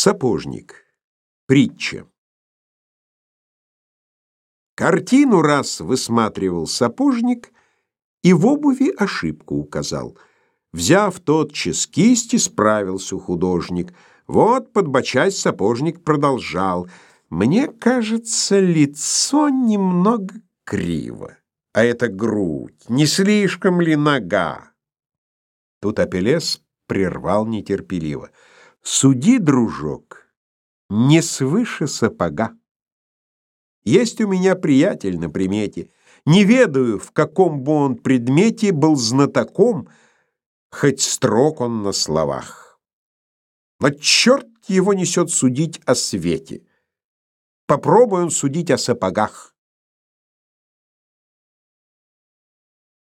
Сапожник. Притча. Картину раз высматривал сапожник и в обуви ошибку указал. Взяв тотчас кисти, справился художник. Вот, подбочась, сапожник продолжал. Мне кажется, лицо немного криво. А это грудь, не слишком ли нога? Тут Апеллес прервал нетерпеливо. Суди, дружок, не свыше сапога. Есть у меня приятель на примете. Не ведаю, в каком бы он предмете был знатоком, хоть строк он на словах. Но черт его несет судить о свете. Попробуй он судить о сапогах.